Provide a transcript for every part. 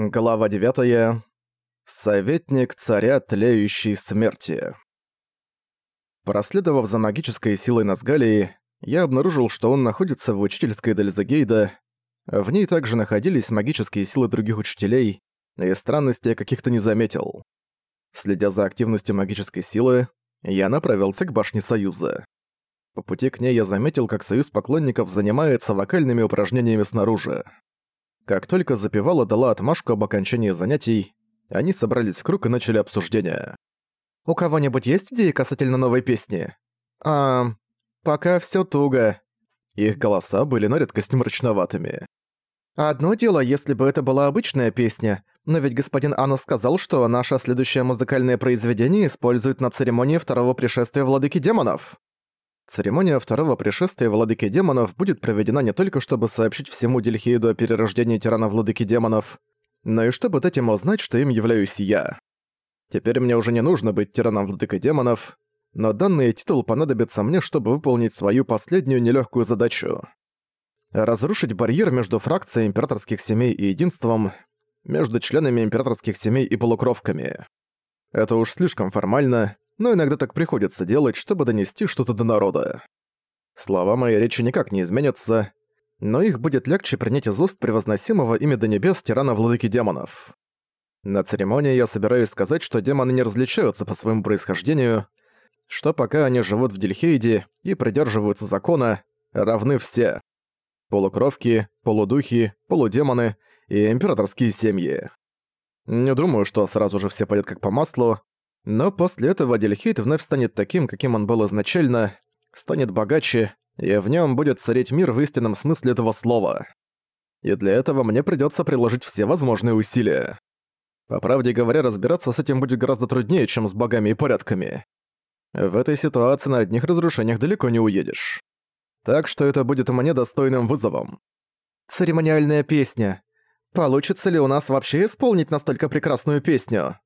Глава 9. Советник царя тлеющей смерти. Проследовав за магической силой Назгалии, я обнаружил, что он находится в учительской Дельзагейда. В ней также находились магические силы других учителей, и странностей каких-то не заметил. Следя за активностью магической силы, я направился к башне Союза. По пути к ней я заметил, как Союз поклонников занимается вокальными упражнениями снаружи. Как только запевала дала отмашку об окончании занятий, они собрались в круг и начали обсуждение. «У кого-нибудь есть идеи касательно новой песни?» «А, пока всё туго». Их голоса были на редкость мрачноватыми. «Одно дело, если бы это была обычная песня, но ведь господин Анна сказал, что наше следующее музыкальное произведение используют на церемонии второго пришествия Владыки Демонов». Церемония второго пришествия Владыки Демонов будет проведена не только чтобы сообщить всему Дельхейду о перерождении тирана Владыки Демонов, но и чтобы дать ему знать, что им являюсь я. Теперь мне уже не нужно быть тираном Владыкой Демонов, но данный титул понадобится мне, чтобы выполнить свою последнюю нелегкую задачу. Разрушить барьер между фракцией императорских семей и единством, между членами императорских семей и полукровками. Это уж слишком формально, но иногда так приходится делать, чтобы донести что-то до народа. Слова моей речи никак не изменятся, но их будет легче принять из уст превозносимого ими до небес тирана владыки демонов. На церемонии я собираюсь сказать, что демоны не различаются по своему происхождению, что пока они живут в Дельхейде и придерживаются закона, равны все. Полукровки, полудухи, полудемоны и императорские семьи. Не думаю, что сразу же все пойдет как по маслу, но после этого Дельхейт вновь станет таким, каким он был изначально, станет богаче, и в нем будет царить мир в истинном смысле этого слова. И для этого мне придется приложить все возможные усилия. По правде говоря, разбираться с этим будет гораздо труднее, чем с богами и порядками. В этой ситуации на одних разрушениях далеко не уедешь. Так что это будет мне достойным вызовом. Церемониальная песня. Получится ли у нас вообще исполнить настолько прекрасную песню?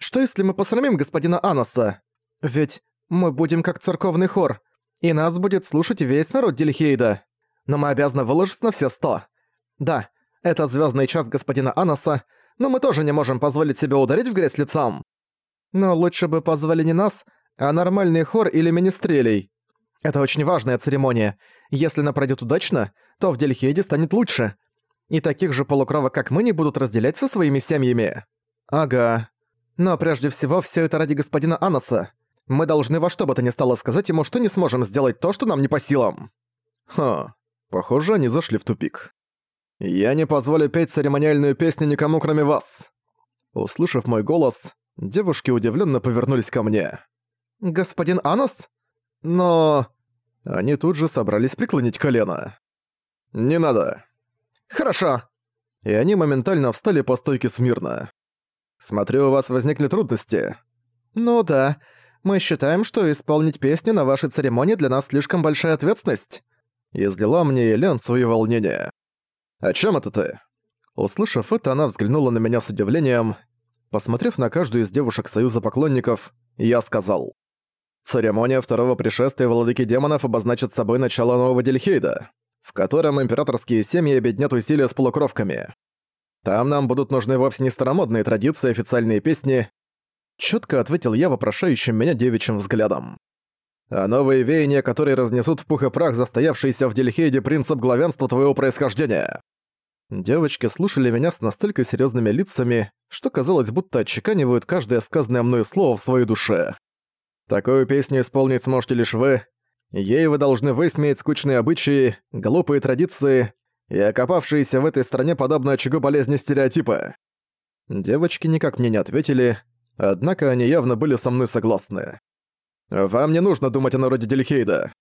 Что если мы посрамим господина Аноса? Ведь мы будем как церковный хор, и нас будет слушать весь народ Дельхейда. Но мы обязаны выложить на все сто. Да, это звездный час господина Аноса, но мы тоже не можем позволить себе ударить в грязь лицом. Но лучше бы позвали не нас, а нормальный хор или министрелей. Это очень важная церемония. Если она пройдет удачно, то в Дельхейде станет лучше. И таких же полукровок, как мы, не будут разделять со своими семьями. Ага, но прежде всего, все это ради господина Аноса. Мы должны во что бы то ни стало сказать ему, что не сможем сделать то, что нам не по силам. Ха, похоже, они зашли в тупик. Я не позволю петь церемониальную песню никому, кроме вас. Услышав мой голос, девушки удивленно повернулись ко мне. «Господин Анос? Но...» Они тут же собрались преклонить колено. «Не надо». «Хорошо». И они моментально встали по стойке смирно. Смотрю, у вас возникли трудности. Ну да. Мы считаем, что исполнить песню на вашей церемонии для нас слишком большая ответственность. Излила мне Елен свои волнения. О чем это ты? Услышав это, она взглянула на меня с удивлением. Посмотрев на каждую из девушек Союза поклонников, я сказал. Церемония второго пришествия Владыки Демонов обозначит собой начало нового Дельхейда, в котором императорские семьи объединят усилия с полукровками. Там нам будут нужны вовсе не старомодные традиции, официальные песни. Чётко ответил я вопрошающим меня девичьим взглядом. А новые веяния, которые разнесут в пух и прах застоявшийся в Дельхейде принцип главенства твоего происхождения. Девочки слушали меня с настолько серьезными лицами, что казалось, будто отчеканивают каждое сказанное мною слово в своей душе. Такую песню исполнить сможете лишь вы. Ей вы должны высмеять скучные обычаи, глупые традиции и окопавшиеся в этой стране подобно очагу болезни стереотипы. Девочки никак мне не ответили, однако они явно были со мной согласны. «Вам не нужно думать о народе Дельхейда.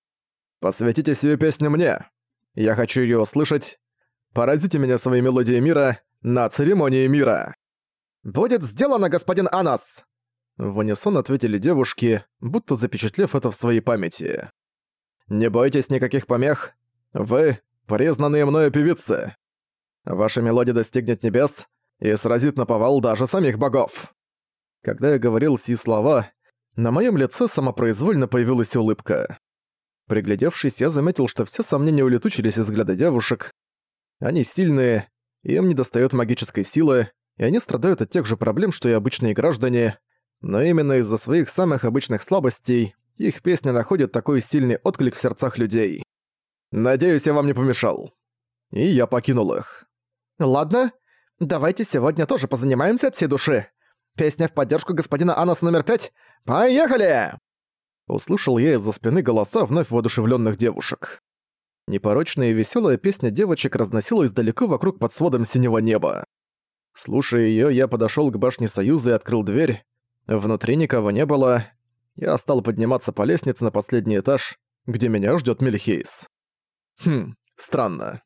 Посвятите сию песню мне. Я хочу её услышать. Поразите меня своей мелодией мира на церемонии мира». «Будет сделано, господин Анас!» В унисон ответили девушки, будто запечатлев это в своей памяти. «Не бойтесь никаких помех. Вы признанные мною певицы. Ваша мелодия достигнет небес и сразит на повал даже самих богов». Когда я говорил сии слова, на моем лице самопроизвольно появилась улыбка. Приглядевшись, я заметил, что все сомнения улетучились из взгляда девушек. Они сильные, им недостает магической силы, и они страдают от тех же проблем, что и обычные граждане, но именно из-за своих самых обычных слабостей их песня находит такой сильный отклик в сердцах людей. Надеюсь, я вам не помешал. И я покинул их. Ладно, давайте сегодня тоже позанимаемся от всей души. Песня в поддержку господина Анас номер пять. Поехали! Услышал я из-за спины голоса вновь воодушевленных девушек. Непорочная и веселая песня девочек разносилась далеко вокруг под сводом синего неба. Слушая ее, я подошел к башне Союза и открыл дверь. Внутри никого не было. Я стал подниматься по лестнице на последний этаж, где меня ждет Мельхейс. Хм, странно.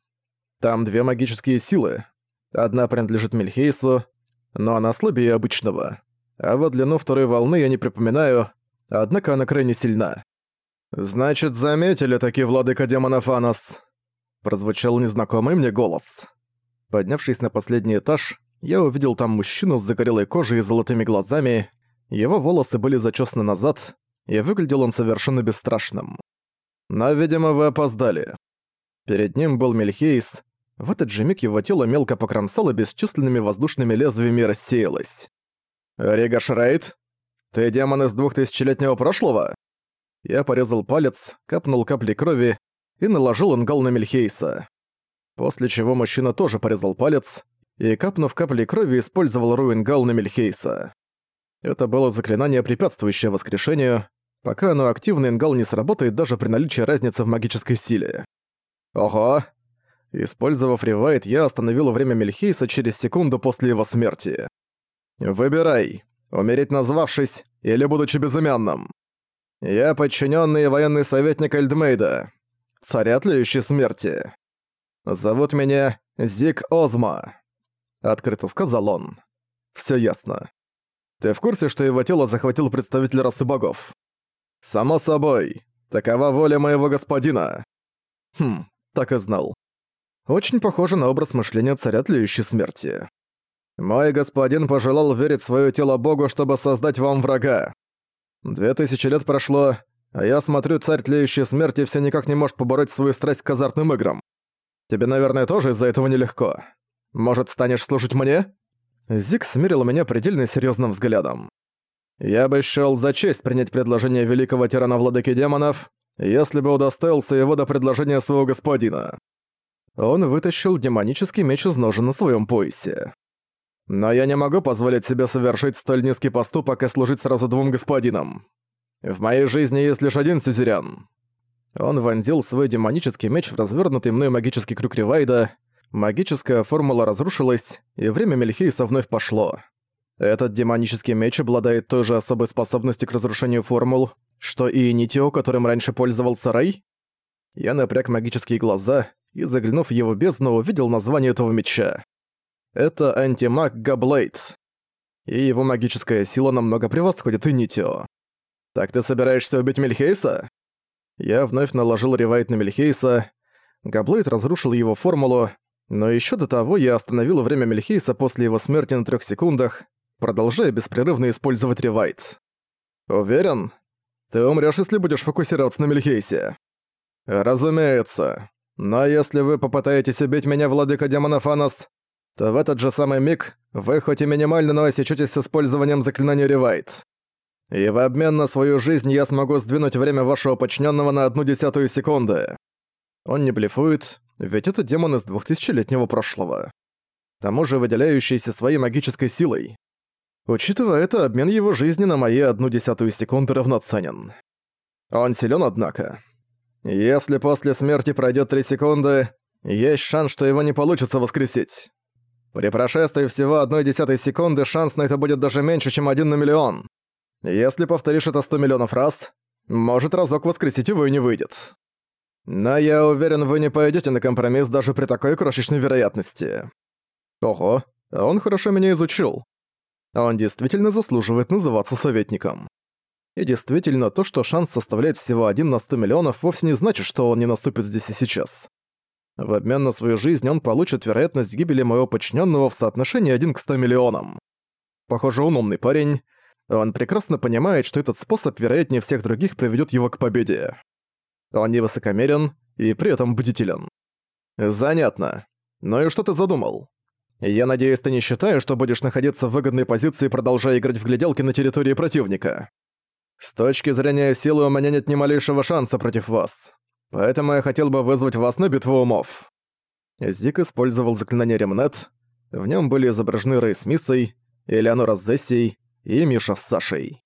Там две магические силы. Одна принадлежит Мельхейсу, но она слабее обычного. А вот длину второй волны я не припоминаю, однако она крайне сильна. «Значит, заметили таки владыка демонов Анос?» Прозвучал незнакомый мне голос. Поднявшись на последний этаж, я увидел там мужчину с загорелой кожей и золотыми глазами, его волосы были зачесаны назад, и выглядел он совершенно бесстрашным. Но, видимо, вы опоздали. Перед ним был Мельхейс. В этот же миг его тело мелко покромсало бесчисленными воздушными лезвиями и рассеялось. «Рига Шрайт? Ты демон из двухтысячелетнего прошлого?» Я порезал палец, капнул капли крови и наложил ингал на Мельхейса. После чего мужчина тоже порезал палец и, капнув капли крови, использовал руингал на Мельхейса. Это было заклинание, препятствующее воскрешению. Пока оно активно, ингал не сработает даже при наличии разницы в магической силе. Ого! Использовав ревайт, я остановил время Мельхейса через секунду после его смерти. «Выбирай, умереть назвавшись или будучи безымянным. Я подчиненный военный советник Эльдмейда, царя тлеющей смерти. Зовут меня Зик Озма», — открыто сказал он. Все ясно. Ты в курсе, что его тело захватил представитель расы богов? Само собой. Такова воля моего господина. Хм, так и знал. Очень похоже на образ мышления царя тлеющей смерти. Мой господин пожелал верить свое тело богу, чтобы создать вам врага. Две тысячи лет прошло, а я смотрю, царь тлеющей смерти все никак не может побороть свою страсть к азартным играм. Тебе, наверное, тоже из-за этого нелегко. Может, станешь служить мне? Зиг смирил меня предельно серьезным взглядом. «Я бы счёл за честь принять предложение великого тирана владыки демонов, если бы удостоился его до предложения своего господина». Он вытащил демонический меч из ножен на своем поясе. «Но я не могу позволить себе совершить столь низкий поступок и служить сразу двум господинам. В моей жизни есть лишь один сюзерян». Он вонзил свой демонический меч в развернутый мной магический крюк Ривайда, Магическая формула разрушилась, и время Мельхейса вновь пошло. Этот демонический меч обладает той же особой способностью к разрушению формул, что и Нитио, которым раньше пользовался Рай? Я напряг магические глаза и, заглянув в его бездну, увидел название этого меча. Это антимаг Габлейд. И его магическая сила намного превосходит и Нитио. Так ты собираешься убить Мельхейса? Я вновь наложил ревайт на Мельхейса. Габлейд разрушил его формулу, но еще до того я остановил время Мельхейса после его смерти на трех секундах, продолжая беспрерывно использовать ревайт. «Уверен? Ты умрешь, если будешь фокусироваться на Мельхейсе?» «Разумеется. Но если вы попытаетесь убить меня, владыка демонов Анос, то в этот же самый миг вы хоть и минимально, но осечетесь с использованием заклинания ревайт. И в обмен на свою жизнь я смогу сдвинуть время вашего подчиненного на одну десятую секунды». Он не блефует, ведь это демон из двухтысячелетнего прошлого. К тому же выделяющийся своей магической силой. Учитывая это, обмен его жизни на мои одну десятую секунды равноценен. Он силен, однако. Если после смерти пройдет три секунды, есть шанс, что его не получится воскресить. При прошествии всего одной десятой секунды шанс на это будет даже меньше, чем один на миллион. Если повторишь это сто миллионов раз, может разок воскресить его и не выйдет. Но я уверен, вы не пойдете на компромисс даже при такой крошечной вероятности. Ого, он хорошо меня изучил. Он действительно заслуживает называться советником. И действительно, то, что шанс составляет всего один на 100 миллионов, вовсе не значит, что он не наступит здесь и сейчас. В обмен на свою жизнь он получит вероятность гибели моего подчиненного в соотношении 1 к 100 миллионам. Похоже, он умный парень. Он прекрасно понимает, что этот способ, вероятнее всех других, приведет его к победе. Он не высокомерен и при этом бдителен. Занятно. Ну и что ты задумал? Я надеюсь, ты не считаешь, что будешь находиться в выгодной позиции, продолжая играть в гляделки на территории противника. С точки зрения силы у меня нет ни малейшего шанса против вас. Поэтому я хотел бы вызвать вас на битву умов». Зик использовал заклинание Ремнет. В нем были изображены Рэй с Миссой, Элеонора с Зессией и Миша с Сашей.